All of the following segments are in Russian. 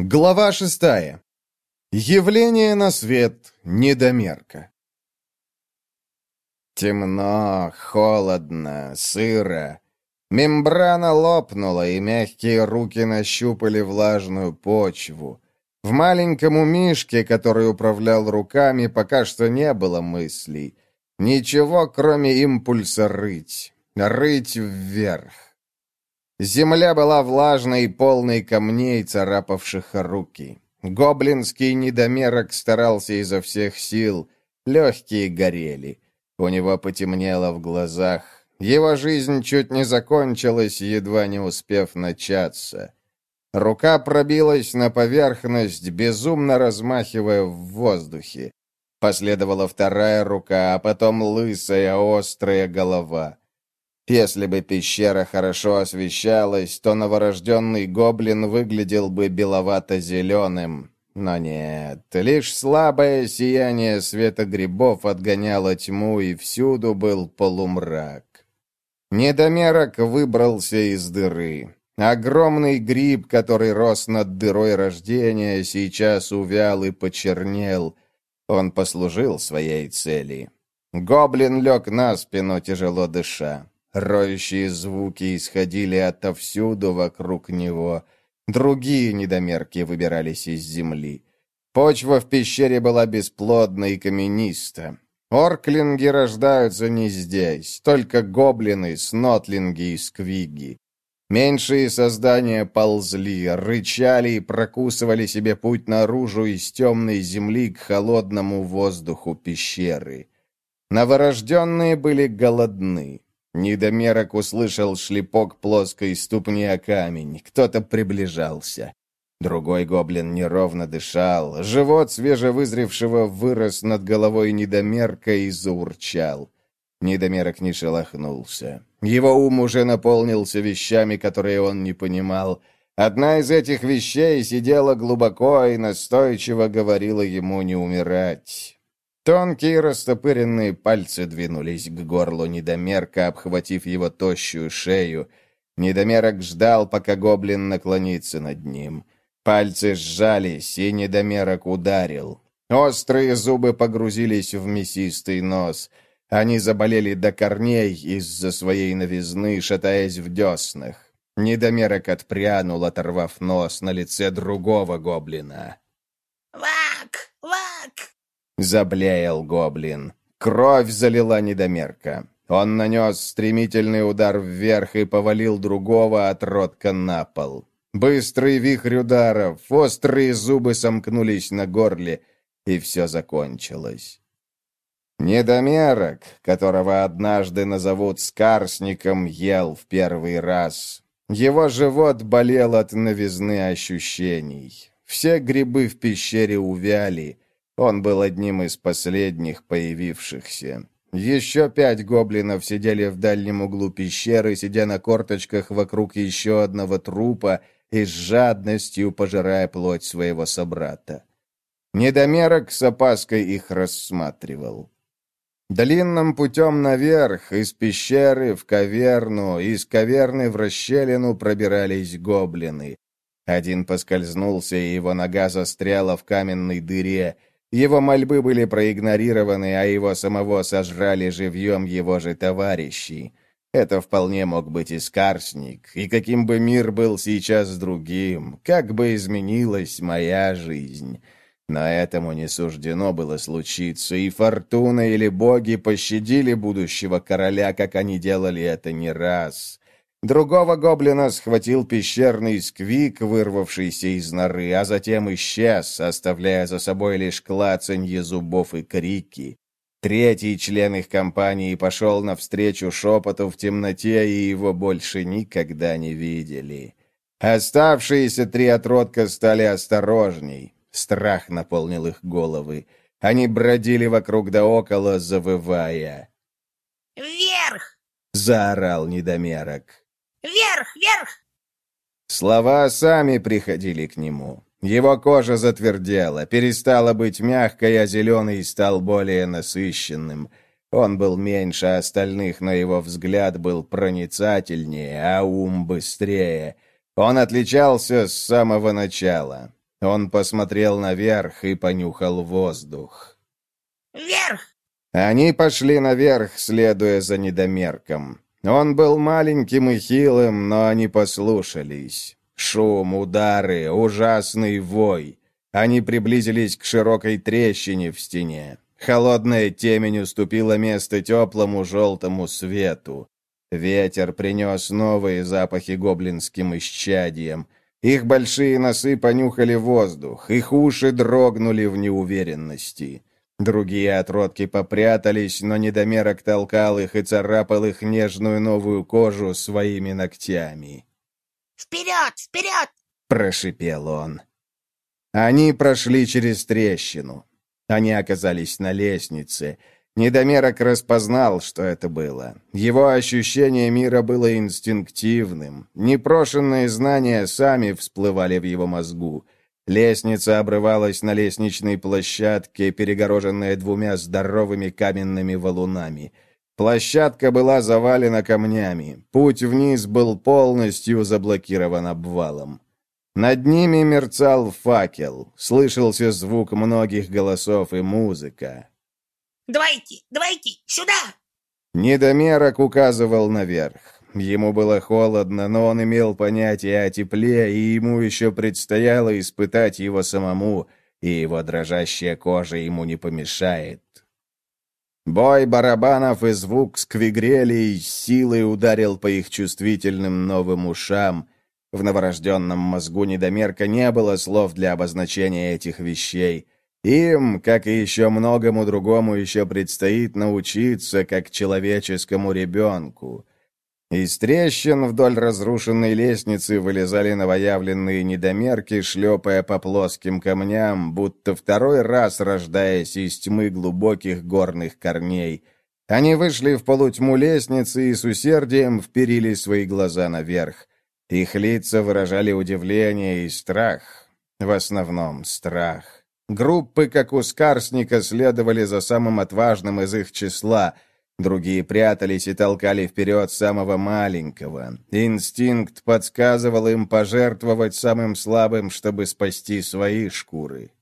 Глава шестая. Явление на свет недомерка. Темно, холодно, сыро. Мембрана лопнула, и мягкие руки нащупали влажную почву. В маленьком умишке, который управлял руками, пока что не было мыслей. Ничего, кроме импульса рыть. Рыть вверх. Земля была влажной и полной камней, царапавших руки. Гоблинский недомерок старался изо всех сил. Легкие горели. У него потемнело в глазах. Его жизнь чуть не закончилась, едва не успев начаться. Рука пробилась на поверхность, безумно размахивая в воздухе. Последовала вторая рука, а потом лысая, острая голова. Если бы пещера хорошо освещалась, то новорожденный гоблин выглядел бы беловато-зеленым. Но нет, лишь слабое сияние света грибов отгоняло тьму, и всюду был полумрак. Недомерок выбрался из дыры. Огромный гриб, который рос над дырой рождения, сейчас увял и почернел. Он послужил своей цели. Гоблин лег на спину, тяжело дыша. Роющие звуки исходили отовсюду вокруг него. Другие недомерки выбирались из земли. Почва в пещере была бесплодна и камениста. Орклинги рождаются не здесь, только гоблины, снотлинги и сквиги. Меньшие создания ползли, рычали и прокусывали себе путь наружу из темной земли к холодному воздуху пещеры. Новорожденные были голодны. Недомерок услышал шлепок плоской ступни о камень. Кто-то приближался. Другой гоблин неровно дышал. Живот свежевызревшего вырос над головой недомерка и заурчал. Недомерок не шелохнулся. Его ум уже наполнился вещами, которые он не понимал. Одна из этих вещей сидела глубоко и настойчиво говорила ему не умирать. Тонкие растопыренные пальцы двинулись к горлу недомерка, обхватив его тощую шею. Недомерок ждал, пока гоблин наклонится над ним. Пальцы сжались, и недомерок ударил. Острые зубы погрузились в мясистый нос. Они заболели до корней из-за своей новизны, шатаясь в деснах. Недомерок отпрянул, оторвав нос на лице другого гоблина. «Вак! Вак!» Заблеял гоблин. Кровь залила недомерка. Он нанес стремительный удар вверх и повалил другого отродка на пол. Быстрый вихрь ударов, острые зубы сомкнулись на горле, и все закончилось. Недомерок, которого однажды назовут Скарсником, ел в первый раз. Его живот болел от новизны ощущений. Все грибы в пещере увяли, он был одним из последних появившихся. Еще пять гоблинов сидели в дальнем углу пещеры, сидя на корточках вокруг еще одного трупа и с жадностью пожирая плоть своего собрата. Недомерок с опаской их рассматривал. Длинным путем наверх, из пещеры в каверну, из каверны в расщелину пробирались гоблины. Один поскользнулся, и его нога застряла в каменной дыре — его мольбы были проигнорированы, а его самого сожрали живьем его же товарищи. Это вполне мог быть и Скарсник, и каким бы мир был сейчас другим, как бы изменилась моя жизнь. Но этому не суждено было случиться, и фортуна или боги пощадили будущего короля, как они делали это не раз. Другого гоблина схватил пещерный сквик, вырвавшийся из норы, а затем исчез, оставляя за собой лишь клацанье зубов и крики. Третий член их компании пошел навстречу шепоту в темноте, и его больше никогда не видели. Оставшиеся три отродка стали осторожней. Страх наполнил их головы. Они бродили вокруг да около, завывая. «Вверх!» — заорал недомерок. Вверх, вверх!» Слова сами приходили к нему. Его кожа затвердела, перестала быть мягкой, а зеленый стал более насыщенным. Он был меньше остальных, но его взгляд был проницательнее, а ум быстрее. Он отличался с самого начала. Он посмотрел наверх и понюхал воздух. Вверх! Они пошли наверх, следуя за недомерком. Он был маленьким и хилым, но они послушались. Шум, удары, ужасный вой. Они приблизились к широкой трещине в стене. Холодная темень уступила место теплому желтому свету. Ветер принес новые запахи гоблинским исчадиям. Их большие носы понюхали воздух, их уши дрогнули в неуверенности. Другие отродки попрятались, но недомерок толкал их и царапал их нежную новую кожу своими ногтями. Вперед! Вперед! — прошипел он. Они прошли через трещину. Они оказались на лестнице. Недомерок распознал, что это было. Его ощущение мира было инстинктивным. Непрошенные знания сами всплывали в его мозгу. Лестница обрывалась на лестничной площадке, перегороженная двумя здоровыми каменными валунами. Площадка была завалена камнями. Путь вниз был полностью заблокирован обвалом. Над ними мерцал факел, слышался звук многих голосов и музыка. Давайте, давайте, сюда! Недомерок указывал наверх. Ему было холодно, но он имел понятие о тепле, и ему еще предстояло испытать его самому, и его дрожащая кожа ему не помешает. Бой барабанов и звук сквигрелей силой ударил по их чувствительным новым ушам. В новорожденном мозгу недомерка не было слов для обозначения этих вещей. Им, как и еще многому другому, еще предстоит научиться, как человеческому ребенку. Из трещин вдоль разрушенной лестницы вылезали новоявленные недомерки, шлепая по плоским камням, будто второй раз рождаясь из тьмы глубоких горных корней. Они вышли в полутьму лестницы и с усердием вперили свои глаза наверх. Их лица выражали удивление и страх. В основном страх. Группы, как у Скарсника, следовали за самым отважным из их числа — Другие прятались и толкали вперед самого маленького. Инстинкт подсказывал им пожертвовать самым слабым, чтобы спасти свои шкуры.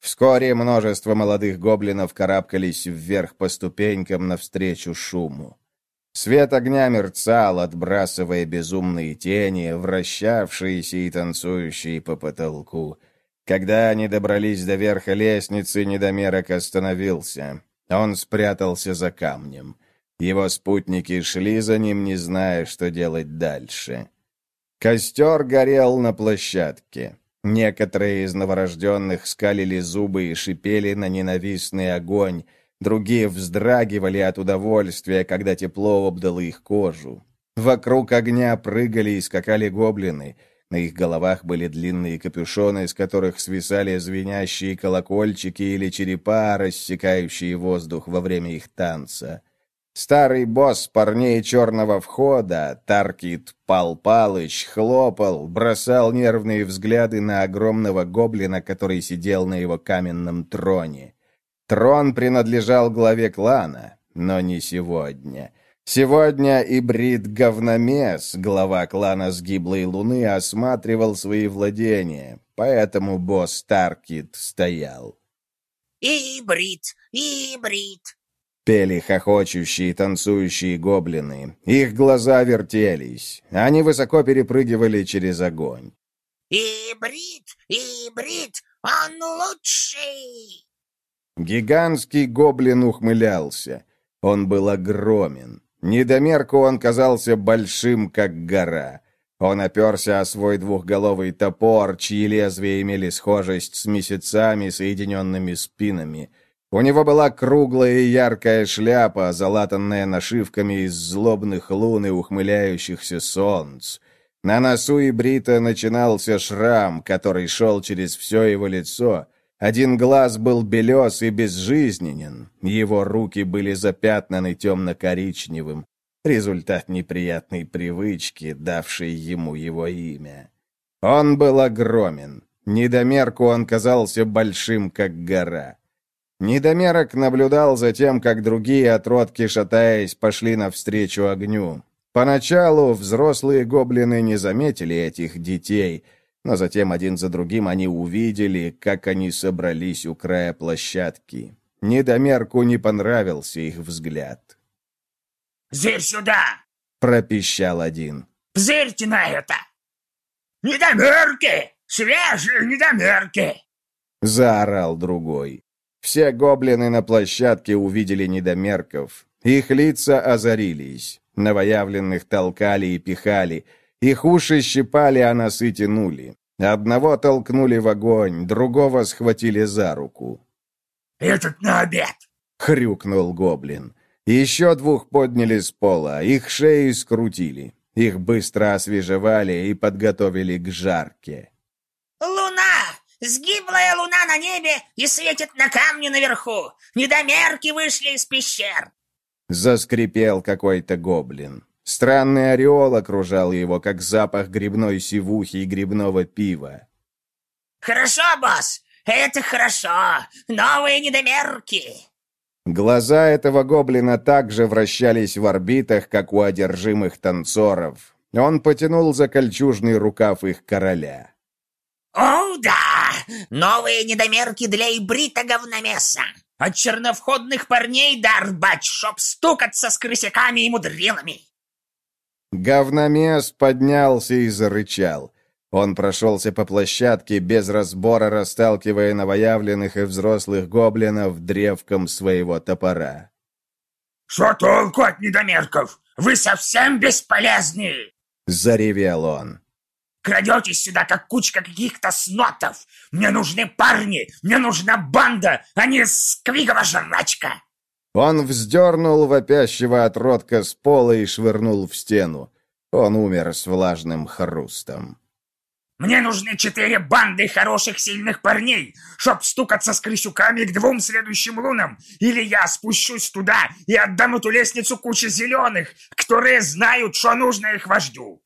Вскоре множество молодых гоблинов карабкались вверх по ступенькам навстречу шуму. Свет огня мерцал, отбрасывая безумные тени, вращавшиеся и танцующие по потолку. Когда они добрались до верха лестницы, недомерок остановился. Он спрятался за камнем. Его спутники шли за ним, не зная, что делать дальше. Костер горел на площадке. Некоторые из новорожденных скалили зубы и шипели на ненавистный огонь, другие вздрагивали от удовольствия, когда тепло обдало их кожу. Вокруг огня прыгали и скакали гоблины — на их головах были длинные капюшоны, из которых свисали звенящие колокольчики или черепа, рассекающие воздух во время их танца. Старый босс парней черного входа, Таркит Пал Палыч, хлопал, бросал нервные взгляды на огромного гоблина, который сидел на его каменном троне. Трон принадлежал главе клана, но не сегодня — Сегодня Ибрид Говномес, глава клана Сгиблой Луны, осматривал свои владения, поэтому босс Таркит стоял. «Ибрид! Ибрид!» Пели хохочущие танцующие гоблины. Их глаза вертелись. Они высоко перепрыгивали через огонь. «Ибрид! Ибрид! Он лучший!» Гигантский гоблин ухмылялся. Он был огромен. Недомерку он казался большим, как гора. Он оперся о свой двухголовый топор, чьи лезвия имели схожесть с месяцами, соединенными спинами. У него была круглая и яркая шляпа, залатанная нашивками из злобных лун и ухмыляющихся солнц. На носу и брита начинался шрам, который шел через все его лицо, один глаз был белес и безжизненен, его руки были запятнаны темно-коричневым, результат неприятной привычки, давшей ему его имя. Он был огромен. Недомерку он казался большим, как гора. Недомерок наблюдал за тем, как другие отродки, шатаясь, пошли навстречу огню. Поначалу взрослые гоблины не заметили этих детей — но затем один за другим они увидели, как они собрались у края площадки. Недомерку не понравился их взгляд. «Зырь сюда!» — пропищал один. «Взырьте на это!» «Недомерки! Свежие недомерки!» — заорал другой. Все гоблины на площадке увидели недомерков. Их лица озарились. Новоявленных толкали и пихали. Их уши щипали, а носы тянули. Одного толкнули в огонь, другого схватили за руку. «Этот на обед!» — хрюкнул гоблин. Еще двух подняли с пола, их шеи скрутили. Их быстро освежевали и подготовили к жарке. «Луна! Сгиблая луна на небе и светит на камне наверху! Недомерки вышли из пещер!» Заскрипел какой-то гоблин. Странный ореол окружал его, как запах грибной сивухи и грибного пива. «Хорошо, босс! Это хорошо! Новые недомерки!» Глаза этого гоблина также вращались в орбитах, как у одержимых танцоров. Он потянул за кольчужный рукав их короля. «О, да! Новые недомерки для ибрита говномеса! От черновходных парней дар бач, чтоб стукаться с крысяками и мудрилами!» Говномес поднялся и зарычал. Он прошелся по площадке, без разбора расталкивая новоявленных и взрослых гоблинов древком своего топора. «Что толку от недомерков? Вы совсем бесполезны!» — заревел он. «Крадетесь сюда, как кучка каких-то снотов! Мне нужны парни! Мне нужна банда, а не сквигова жрачка!» Он вздернул вопящего отродка с пола и швырнул в стену. Он умер с влажным хрустом. Мне нужны четыре банды хороших сильных парней, чтоб стукаться с крысюками к двум следующим лунам. Или я спущусь туда и отдам эту лестницу куче зеленых, которые знают, что нужно их вождю».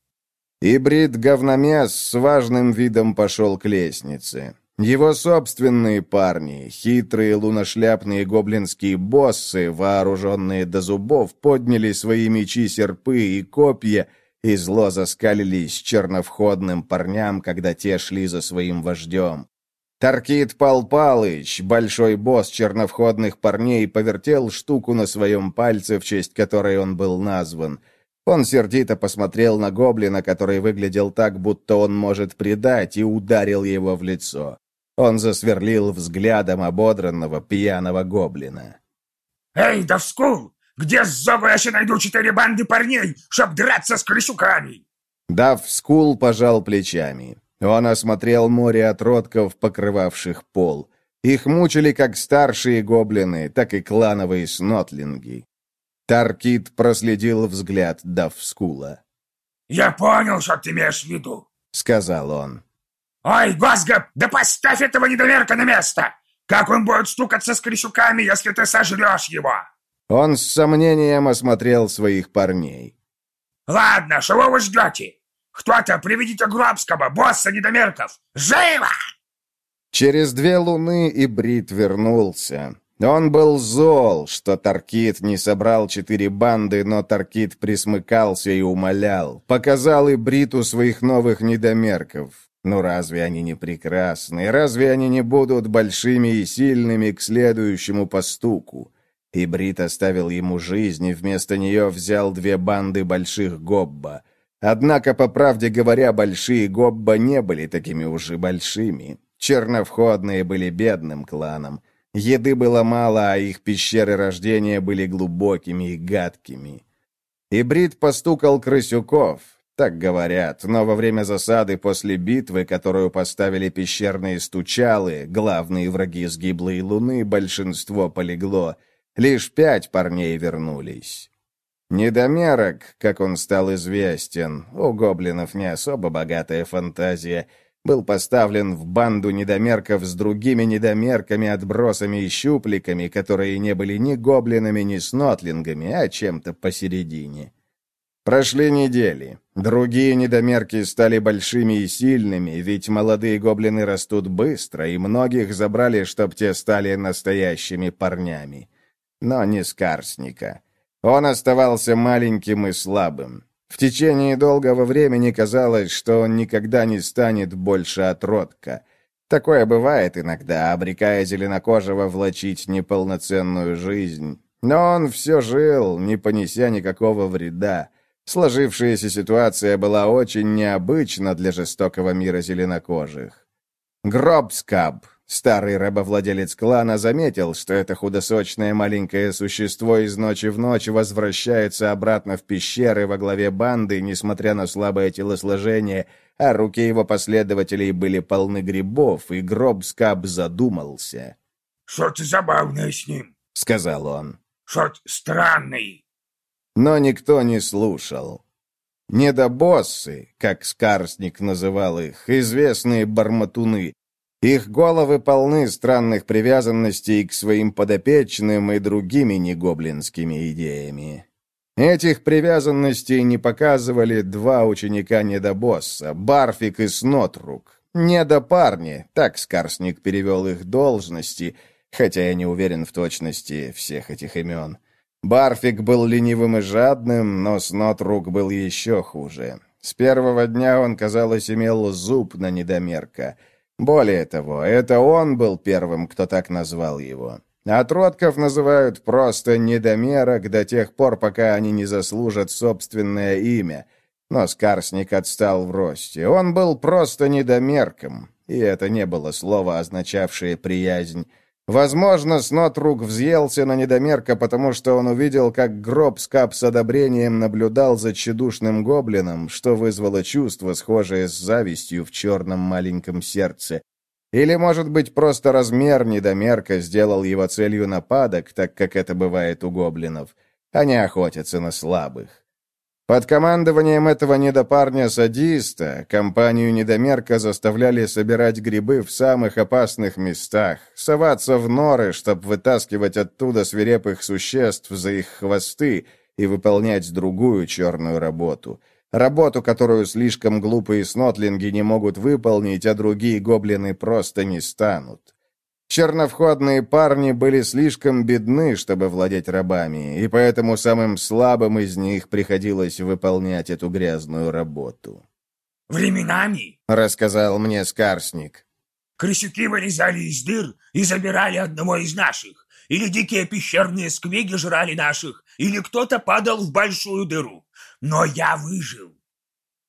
Ибрид говномес с важным видом пошел к лестнице. Его собственные парни, хитрые луношляпные гоблинские боссы, вооруженные до зубов, подняли свои мечи, серпы и копья — и зло заскалились черновходным парням, когда те шли за своим вождем. Таркит Пал Палыч, большой босс черновходных парней, повертел штуку на своем пальце, в честь которой он был назван. Он сердито посмотрел на гоблина, который выглядел так, будто он может предать, и ударил его в лицо. Он засверлил взглядом ободранного пьяного гоблина. «Эй, Давскул, где еще найду четыре банды парней, чтоб драться с крысюками?» Дав скул пожал плечами. Он осмотрел море отродков, покрывавших пол. Их мучили как старшие гоблины, так и клановые снотлинги. Таркит проследил взгляд Давскула. «Я понял, что ты имеешь в виду», — сказал он. «Ой, Госгаб, да поставь этого недоверка на место! Как он будет стукаться с крысюками, если ты сожрешь его?» Он с сомнением осмотрел своих парней. «Ладно, чего вы ждете? Кто-то приведите Гробского, босса недомерков! Живо!» Через две луны и Брит вернулся. Он был зол, что Таркит не собрал четыре банды, но Таркит присмыкался и умолял. Показал и Бриту своих новых недомерков. Ну разве они не прекрасны? Разве они не будут большими и сильными к следующему постуку? И Брит оставил ему жизнь и вместо нее взял две банды больших гобба. Однако, по правде говоря, большие гобба не были такими уж и большими. Черновходные были бедным кланом. Еды было мало, а их пещеры рождения были глубокими и гадкими. И постукал крысюков, так говорят, но во время засады после битвы, которую поставили пещерные стучалы, главные враги сгиблой луны, большинство полегло — Лишь пять парней вернулись. Недомерок, как он стал известен, у гоблинов не особо богатая фантазия, был поставлен в банду недомерков с другими недомерками, отбросами и щупликами, которые не были ни гоблинами, ни снотлингами, а чем-то посередине. Прошли недели. Другие недомерки стали большими и сильными, ведь молодые гоблины растут быстро, и многих забрали, чтоб те стали настоящими парнями но не Скарсника. Он оставался маленьким и слабым. В течение долгого времени казалось, что он никогда не станет больше отродка. Такое бывает иногда, обрекая зеленокожего влачить неполноценную жизнь. Но он все жил, не понеся никакого вреда. Сложившаяся ситуация была очень необычна для жестокого мира зеленокожих. Гробскаб, старый рабовладелец клана, заметил, что это худосочное маленькое существо из ночи в ночь возвращается обратно в пещеры во главе банды, несмотря на слабое телосложение, а руки его последователей были полны грибов, и Гробскаб задумался. «Что-то забавное с ним», — сказал он. Что-то странный. Но никто не слушал. Недобоссы, как Скарсник называл их, известные барматуны. Их головы полны странных привязанностей к своим подопечным и другими негоблинскими идеями. Этих привязанностей не показывали два ученика Недобосса, Барфик и Снотрук. Недопарни, так Скарсник перевел их должности — хотя я не уверен в точности всех этих имен. Барфик был ленивым и жадным, но Снотрук был еще хуже. С первого дня он, казалось, имел зуб на недомерка. Более того, это он был первым, кто так назвал его. Отродков называют просто недомерок до тех пор, пока они не заслужат собственное имя. Но Скарсник отстал в росте. Он был просто недомерком, и это не было слово, означавшее приязнь. Возможно, Снотрук взъелся на недомерка, потому что он увидел, как гроб с кап с одобрением наблюдал за тщедушным гоблином, что вызвало чувство, схожее с завистью в черном маленьком сердце. Или, может быть, просто размер недомерка сделал его целью нападок, так как это бывает у гоблинов. Они охотятся на слабых. Под командованием этого недопарня-садиста компанию недомерка заставляли собирать грибы в самых опасных местах, соваться в норы, чтобы вытаскивать оттуда свирепых существ за их хвосты и выполнять другую черную работу. Работу, которую слишком глупые снотлинги не могут выполнить, а другие гоблины просто не станут. Черновходные парни были слишком бедны, чтобы владеть рабами, и поэтому самым слабым из них приходилось выполнять эту грязную работу. «Временами», — рассказал мне Скарсник, — «крысюки вылезали из дыр и забирали одного из наших, или дикие пещерные сквиги жрали наших, или кто-то падал в большую дыру. Но я выжил».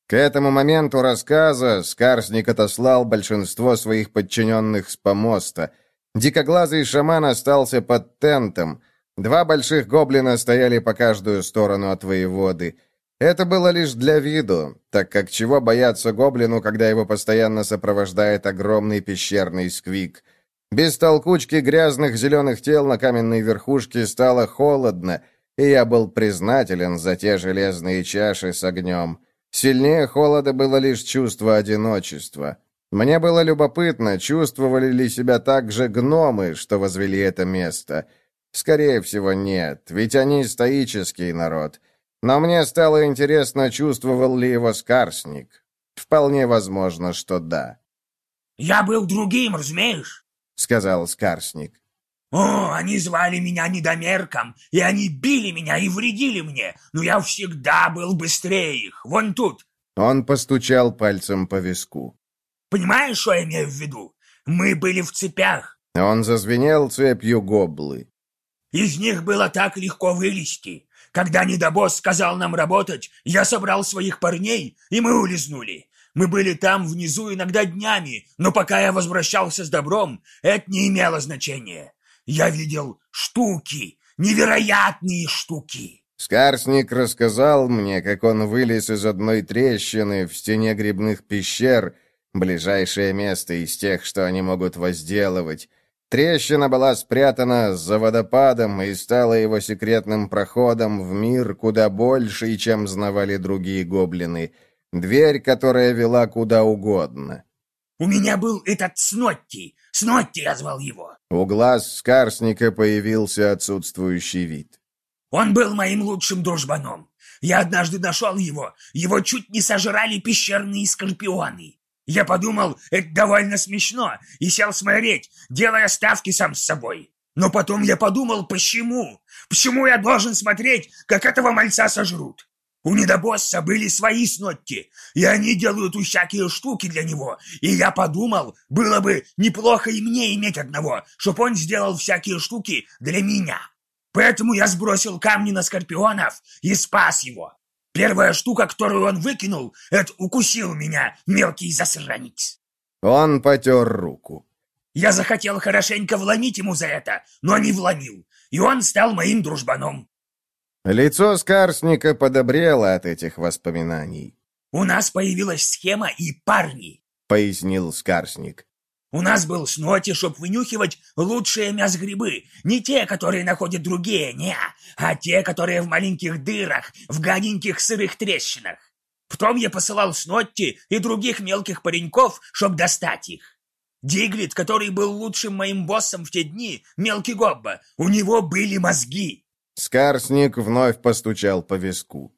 К этому моменту рассказа Скарсник отослал большинство своих подчиненных с помоста — Дикоглазый шаман остался под тентом. Два больших гоблина стояли по каждую сторону от воеводы. Это было лишь для виду, так как чего бояться гоблину, когда его постоянно сопровождает огромный пещерный сквик. Без толкучки грязных зеленых тел на каменной верхушке стало холодно, и я был признателен за те железные чаши с огнем. Сильнее холода было лишь чувство одиночества. Мне было любопытно, чувствовали ли себя так же гномы, что возвели это место. Скорее всего, нет, ведь они стоический народ. Но мне стало интересно, чувствовал ли его Скарсник. Вполне возможно, что да. «Я был другим, разумеешь?» — сказал Скарсник. «О, они звали меня недомерком, и они били меня и вредили мне, но я всегда был быстрее их, вон тут!» Он постучал пальцем по виску. Понимаешь, что я имею в виду? Мы были в цепях. Он зазвенел цепью гоблы. Из них было так легко вылезти. Когда недобосс сказал нам работать, я собрал своих парней, и мы улизнули. Мы были там внизу иногда днями, но пока я возвращался с добром, это не имело значения. Я видел штуки, невероятные штуки. Скарсник рассказал мне, как он вылез из одной трещины в стене грибных пещер Ближайшее место из тех, что они могут возделывать. Трещина была спрятана за водопадом и стала его секретным проходом в мир куда больше, чем знавали другие гоблины. Дверь, которая вела куда угодно. «У меня был этот Снотти! Снотти я звал его!» У глаз Скарсника появился отсутствующий вид. «Он был моим лучшим дружбаном. Я однажды нашел его. Его чуть не сожрали пещерные скорпионы. Я подумал, это довольно смешно, и сел смотреть, делая ставки сам с собой. Но потом я подумал, почему? Почему я должен смотреть, как этого мальца сожрут? У недобосса были свои снотти, и они делают всякие штуки для него. И я подумал, было бы неплохо и мне иметь одного, чтоб он сделал всякие штуки для меня. Поэтому я сбросил камни на скорпионов и спас его. Первая штука, которую он выкинул, это укусил меня, мелкий засранец. Он потер руку. Я захотел хорошенько вломить ему за это, но не вломил, и он стал моим дружбаном. Лицо Скарсника подобрело от этих воспоминаний. «У нас появилась схема и парни», — пояснил Скарсник. «У нас был сноти, чтоб вынюхивать лучшие мясгрибы, не те, которые находят другие, не, а те, которые в маленьких дырах, в гаденьких сырых трещинах. Потом я посылал Снотти и других мелких пареньков, чтоб достать их. Диглит, который был лучшим моим боссом в те дни, мелкий Гобба, у него были мозги. Скарсник вновь постучал по виску.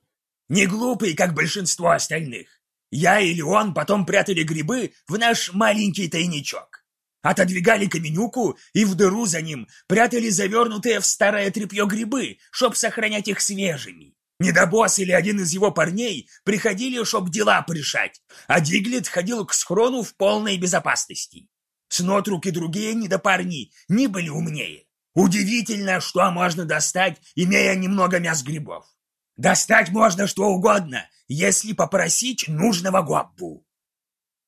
«Не глупый, как большинство остальных. Я или он потом прятали грибы в наш маленький тайничок. Отодвигали каменюку и в дыру за ним прятали завернутые в старое тряпье грибы, чтоб сохранять их свежими. Недобос или один из его парней приходили, чтоб дела порешать, а Диглет ходил к схрону в полной безопасности. Снотрук и другие недопарни не были умнее. Удивительно, что можно достать, имея немного мяс грибов. Достать можно что угодно, если попросить нужного гоббу.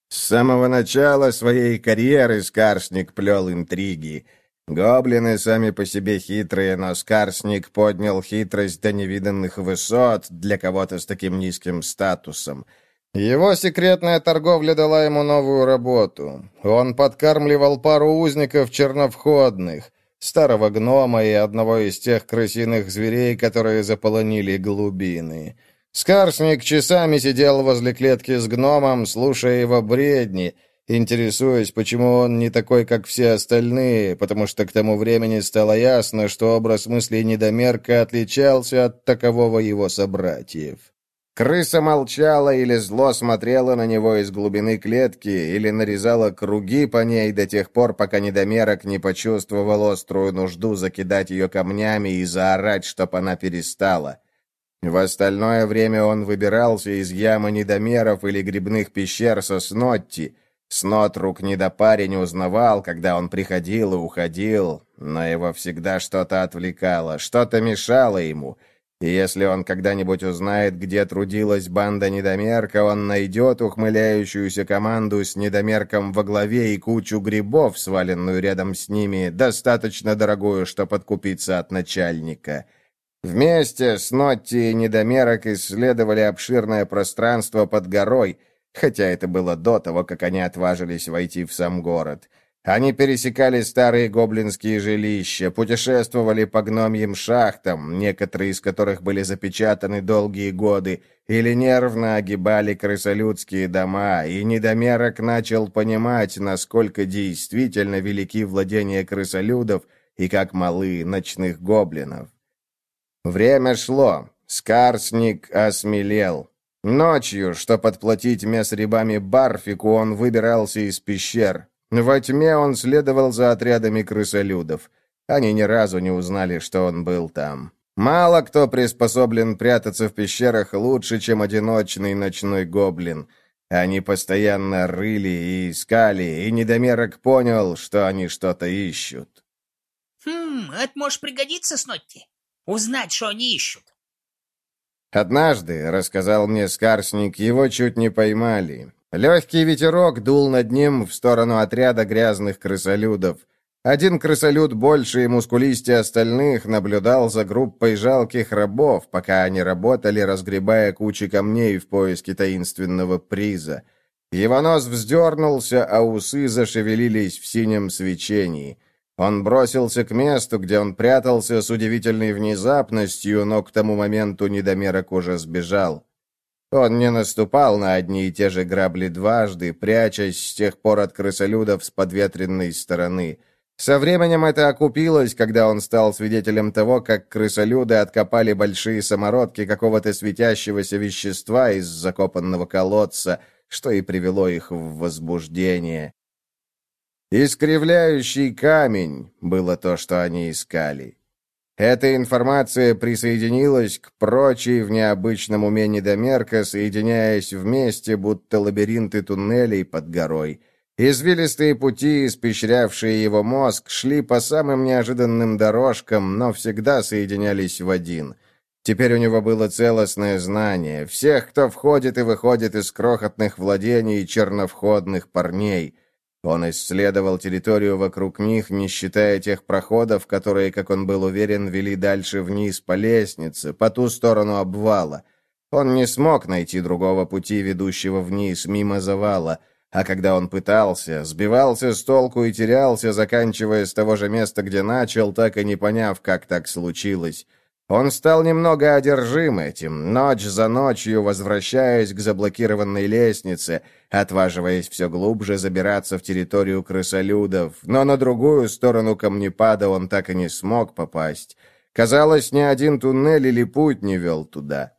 С самого начала своей карьеры Скарсник плел интриги. Гоблины сами по себе хитрые, но Скарсник поднял хитрость до невиданных высот для кого-то с таким низким статусом. Его секретная торговля дала ему новую работу. Он подкармливал пару узников черновходных, старого гнома и одного из тех крысиных зверей, которые заполонили глубины. Скарсник часами сидел возле клетки с гномом, слушая его бредни, интересуясь, почему он не такой, как все остальные, потому что к тому времени стало ясно, что образ мыслей недомерка отличался от такового его собратьев. Крыса молчала или зло смотрела на него из глубины клетки, или нарезала круги по ней до тех пор, пока недомерок не почувствовал острую нужду закидать ее камнями и заорать, чтоб она перестала. В остальное время он выбирался из ямы недомеров или грибных пещер со Снотти. Снотрук недопарень узнавал, когда он приходил и уходил, но его всегда что-то отвлекало, что-то мешало ему — если он когда-нибудь узнает, где трудилась банда недомерка, он найдет ухмыляющуюся команду с недомерком во главе и кучу грибов, сваленную рядом с ними, достаточно дорогую, чтобы подкупиться от начальника. Вместе с Нотти и недомерок исследовали обширное пространство под горой, хотя это было до того, как они отважились войти в сам город — они пересекали старые гоблинские жилища, путешествовали по гномьим шахтам, некоторые из которых были запечатаны долгие годы, или нервно огибали крысолюдские дома, и недомерок начал понимать, насколько действительно велики владения крысолюдов и как малы ночных гоблинов. Время шло. Скарсник осмелел. Ночью, чтобы отплатить рябами Барфику, он выбирался из пещер. Во тьме он следовал за отрядами крысолюдов. Они ни разу не узнали, что он был там. Мало кто приспособлен прятаться в пещерах лучше, чем одиночный ночной гоблин. Они постоянно рыли и искали, и недомерок понял, что они что-то ищут. «Хм, это может пригодиться, Снотти? Узнать, что они ищут». Однажды, рассказал мне Скарсник, его чуть не поймали. Легкий ветерок дул над ним в сторону отряда грязных крысолюдов. Один крысолюд больше и мускулистее остальных наблюдал за группой жалких рабов, пока они работали, разгребая кучи камней в поиске таинственного приза. Его нос вздернулся, а усы зашевелились в синем свечении. Он бросился к месту, где он прятался с удивительной внезапностью, но к тому моменту недомерок уже сбежал. Он не наступал на одни и те же грабли дважды, прячась с тех пор от крысолюдов с подветренной стороны. Со временем это окупилось, когда он стал свидетелем того, как крысолюды откопали большие самородки какого-то светящегося вещества из закопанного колодца, что и привело их в возбуждение. Искривляющий камень было то, что они искали. Эта информация присоединилась к прочей в необычном уме недомерка, соединяясь вместе, будто лабиринты туннелей под горой. Извилистые пути, испещрявшие его мозг, шли по самым неожиданным дорожкам, но всегда соединялись в один. Теперь у него было целостное знание всех, кто входит и выходит из крохотных владений черновходных парней — он исследовал территорию вокруг них, не считая тех проходов, которые, как он был уверен, вели дальше вниз по лестнице, по ту сторону обвала. Он не смог найти другого пути, ведущего вниз, мимо завала, а когда он пытался, сбивался с толку и терялся, заканчивая с того же места, где начал, так и не поняв, как так случилось. Он стал немного одержим этим, ночь за ночью возвращаясь к заблокированной лестнице, отваживаясь все глубже забираться в территорию крысолюдов, но на другую сторону камнепада он так и не смог попасть. Казалось, ни один туннель или путь не вел туда.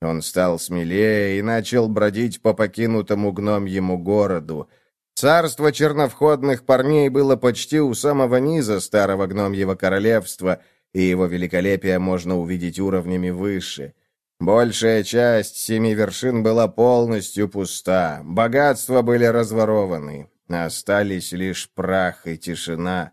Он стал смелее и начал бродить по покинутому гномьему городу. Царство черновходных парней было почти у самого низа старого гномьего королевства — и его великолепие можно увидеть уровнями выше. Большая часть семи вершин была полностью пуста, богатства были разворованы, остались лишь прах и тишина.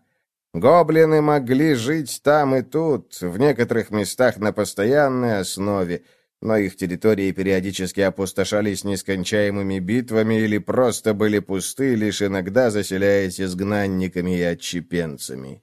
Гоблины могли жить там и тут, в некоторых местах на постоянной основе, но их территории периодически опустошались нескончаемыми битвами или просто были пусты, лишь иногда заселяясь изгнанниками и отщепенцами.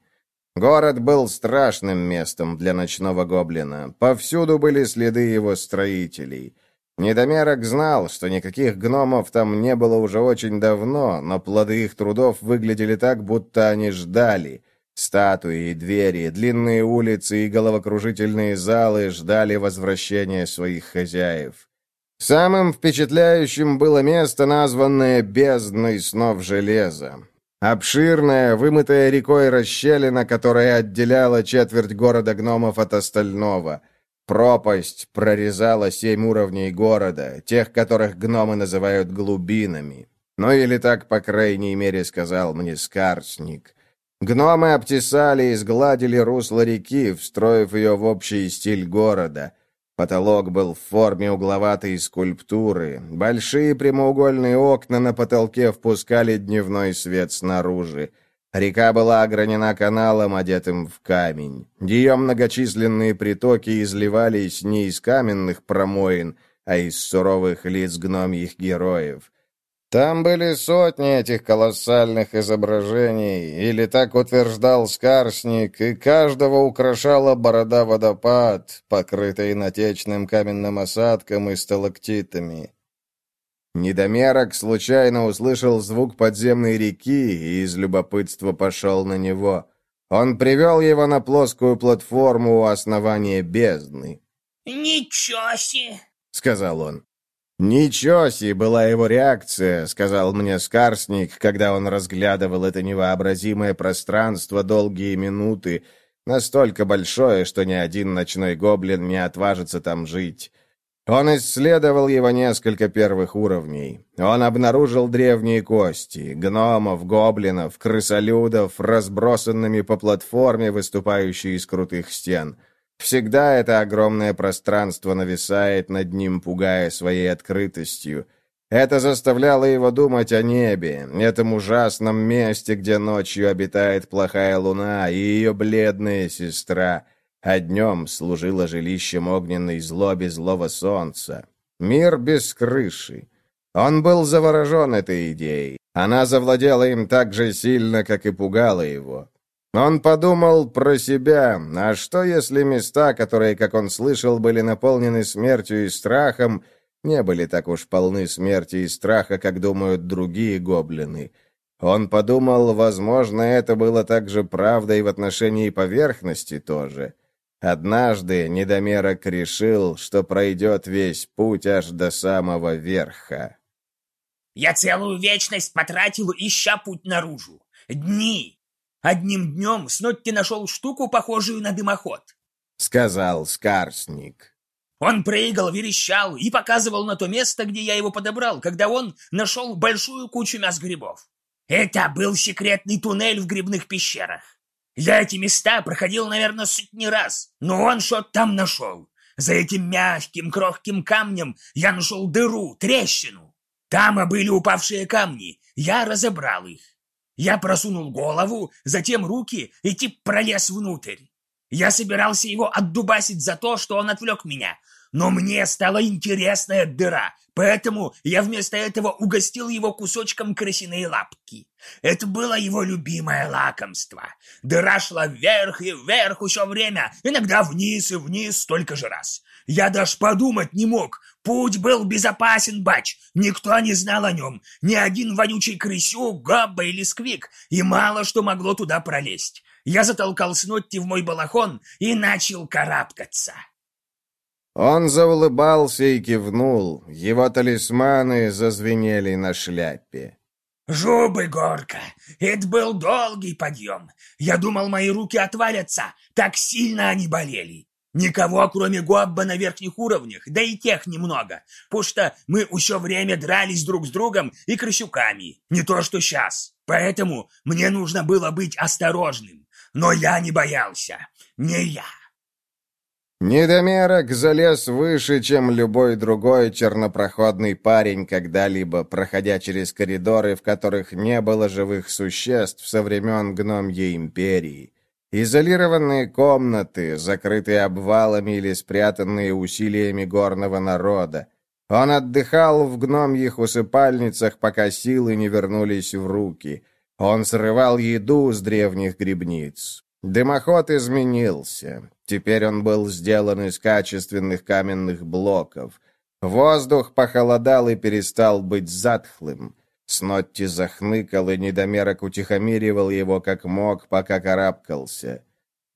Город был страшным местом для ночного гоблина. Повсюду были следы его строителей. Недомерок знал, что никаких гномов там не было уже очень давно, но плоды их трудов выглядели так, будто они ждали. Статуи и двери, длинные улицы и головокружительные залы ждали возвращения своих хозяев. Самым впечатляющим было место, названное «Бездной снов железа». Обширная, вымытая рекой расщелина, которая отделяла четверть города гномов от остального. Пропасть прорезала семь уровней города, тех, которых гномы называют глубинами. Ну или так, по крайней мере, сказал мне Скарсник. Гномы обтесали и сгладили русло реки, встроив ее в общий стиль города. Потолок был в форме угловатой скульптуры. Большие прямоугольные окна на потолке впускали дневной свет снаружи. Река была огранена каналом, одетым в камень. Ее многочисленные притоки изливались не из каменных промоин, а из суровых лиц гномьих героев. Там были сотни этих колоссальных изображений, или так утверждал Скарсник, и каждого украшала борода-водопад, покрытый натечным каменным осадком и сталактитами. Недомерок случайно услышал звук подземной реки и из любопытства пошел на него. Он привел его на плоскую платформу у основания бездны. «Ничего себе!» — сказал он. «Ничего себе была его реакция», — сказал мне Скарсник, когда он разглядывал это невообразимое пространство долгие минуты, настолько большое, что ни один ночной гоблин не отважится там жить. Он исследовал его несколько первых уровней. Он обнаружил древние кости, гномов, гоблинов, крысолюдов, разбросанными по платформе, выступающей из крутых стен — Всегда это огромное пространство нависает над ним, пугая своей открытостью. Это заставляло его думать о небе, этом ужасном месте, где ночью обитает плохая луна и ее бледная сестра, а днем служила жилищем огненной злобе злого солнца. Мир без крыши. Он был заворожен этой идеей. Она завладела им так же сильно, как и пугала его. Он подумал про себя, а что если места, которые, как он слышал, были наполнены смертью и страхом, не были так уж полны смерти и страха, как думают другие гоблины. Он подумал, возможно, это было также правдой в отношении поверхности тоже. Однажды недомерок решил, что пройдет весь путь аж до самого верха. «Я целую вечность потратил, ища путь наружу. Дни, Одним днем Снотти нашел штуку, похожую на дымоход. — сказал Скарсник. Он прыгал, верещал и показывал на то место, где я его подобрал, когда он нашел большую кучу мяс грибов. Это был секретный туннель в грибных пещерах. Я эти места проходил, наверное, сотни раз, но он что-то там нашел. За этим мягким, крохким камнем я нашел дыру, трещину. Там были упавшие камни, я разобрал их. Я просунул голову, затем руки и тип пролез внутрь. Я собирался его отдубасить за то, что он отвлек меня, но мне стала интересная дыра, поэтому я вместо этого угостил его кусочком крысиной лапки. Это было его любимое лакомство. Дыра шла вверх и вверх все время, иногда вниз и вниз столько же раз. Я даже подумать не мог. Путь был безопасен, бач. Никто не знал о нем. Ни один вонючий крысюк, габба или сквик. И мало что могло туда пролезть. Я затолкал Снотти в мой балахон и начал карабкаться. Он заулыбался и кивнул. Его талисманы зазвенели на шляпе. «Жубы, горка! Это был долгий подъем. Я думал, мои руки отвалятся. Так сильно они болели. Никого, кроме Гобба, на верхних уровнях, да и тех немного, что мы все время дрались друг с другом и крысюками, не то что сейчас. Поэтому мне нужно было быть осторожным. Но я не боялся. Не я. Недомерок залез выше, чем любой другой чернопроходный парень, когда-либо проходя через коридоры, в которых не было живых существ со времен гномьей империи. Изолированные комнаты, закрытые обвалами или спрятанные усилиями горного народа. Он отдыхал в гномьих усыпальницах, пока силы не вернулись в руки. Он срывал еду с древних грибниц. Дымоход изменился. Теперь он был сделан из качественных каменных блоков. Воздух похолодал и перестал быть затхлым. Снотти захныкал, и недомерок утихомиривал его как мог, пока карабкался.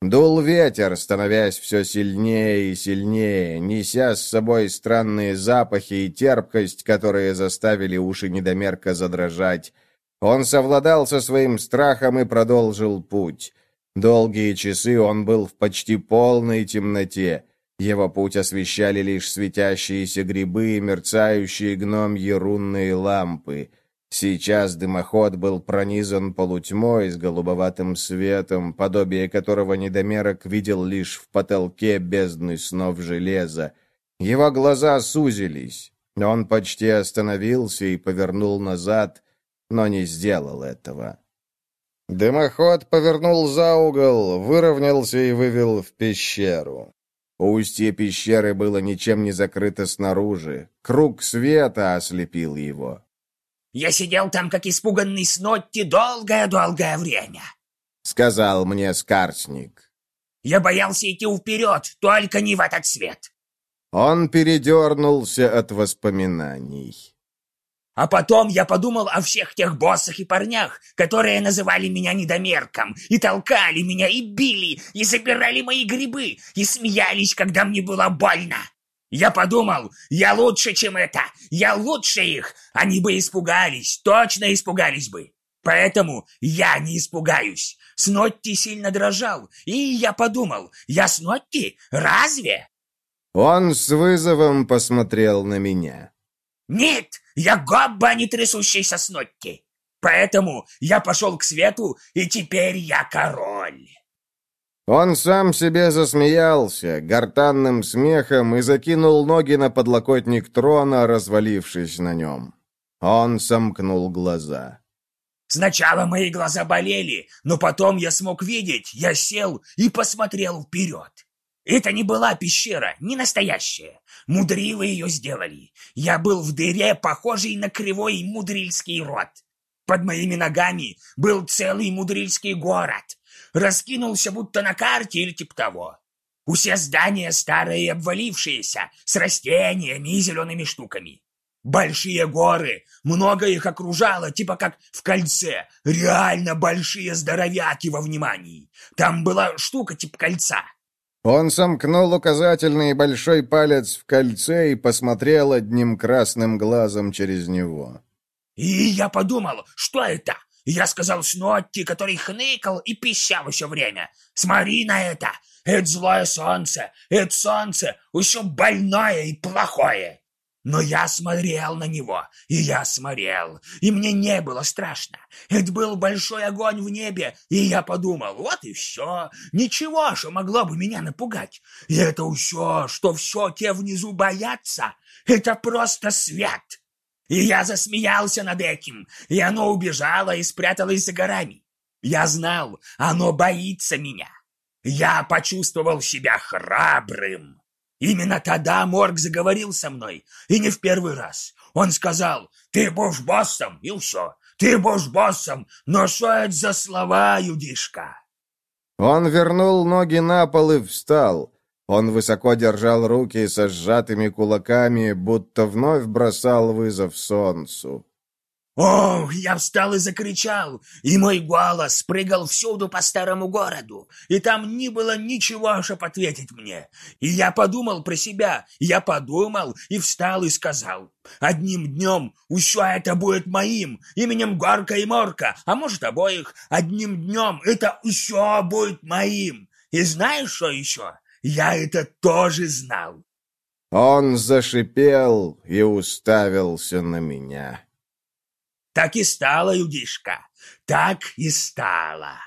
Дул ветер, становясь все сильнее и сильнее, неся с собой странные запахи и терпкость, которые заставили уши недомерка задрожать. Он совладал со своим страхом и продолжил путь. Долгие часы он был в почти полной темноте. Его путь освещали лишь светящиеся грибы и мерцающие гномьи рунные лампы. Сейчас дымоход был пронизан полутьмой с голубоватым светом, подобие которого недомерок видел лишь в потолке бездны снов железа. Его глаза сузились. Он почти остановился и повернул назад, но не сделал этого. Дымоход повернул за угол, выровнялся и вывел в пещеру. Устье пещеры было ничем не закрыто снаружи. Круг света ослепил его. «Я сидел там, как испуганный Снотти, долгое-долгое время», — сказал мне Скарсник. «Я боялся идти вперед, только не в этот свет». Он передернулся от воспоминаний. А потом я подумал о всех тех боссах и парнях, которые называли меня недомерком, и толкали меня, и били, и забирали мои грибы, и смеялись, когда мне было больно. Я подумал, я лучше, чем это, я лучше их, они бы испугались, точно испугались бы. Поэтому я не испугаюсь. Снотти сильно дрожал, и я подумал, я Снотти? Разве? Он с вызовом посмотрел на меня. «Нет, я Гобба, не трясущийся Снотти. Поэтому я пошел к свету, и теперь я король». Он сам себе засмеялся гортанным смехом и закинул ноги на подлокотник трона, развалившись на нем. Он сомкнул глаза. Сначала мои глаза болели, но потом я смог видеть, я сел и посмотрел вперед. Это не была пещера, не настоящая. Мудрилы ее сделали. Я был в дыре, похожей на кривой мудрильский рот. Под моими ногами был целый мудрильский город. Раскинулся будто на карте или типа того. Все здания старые и обвалившиеся, с растениями и зелеными штуками. Большие горы, много их окружало, типа как в кольце. Реально большие здоровяки во внимании. Там была штука типа кольца. Он сомкнул указательный и большой палец в кольце и посмотрел одним красным глазом через него. «И я подумал, что это? Я сказал Снотти, который хныкал и пищал все время. Смотри на это! Это злое солнце! Это солнце! Еще больное и плохое!» Но я смотрел на него, и я смотрел, и мне не было страшно. Это был большой огонь в небе, и я подумал, вот и все, ничего, что могло бы меня напугать. И это все, что все те внизу боятся, это просто свет. И я засмеялся над этим, и оно убежало и спряталось за горами. Я знал, оно боится меня. Я почувствовал себя храбрым. Именно тогда Морг заговорил со мной, и не в первый раз. Он сказал, ты будешь боссом, и все. Ты будешь боссом, но что это за слова, юдишка? Он вернул ноги на пол и встал. Он высоко держал руки со сжатыми кулаками, будто вновь бросал вызов солнцу. О, я встал и закричал, и мой голос прыгал всюду по старому городу, и там не было ничего, чтоб ответить мне. И я подумал про себя, я подумал и встал и сказал, одним днем все это будет моим, именем Горка и Морка, а может обоих, одним днем это все будет моим. И знаешь, что еще? Я это тоже знал. Он зашипел и уставился на меня. Так и стало, Юдишка, так и стало.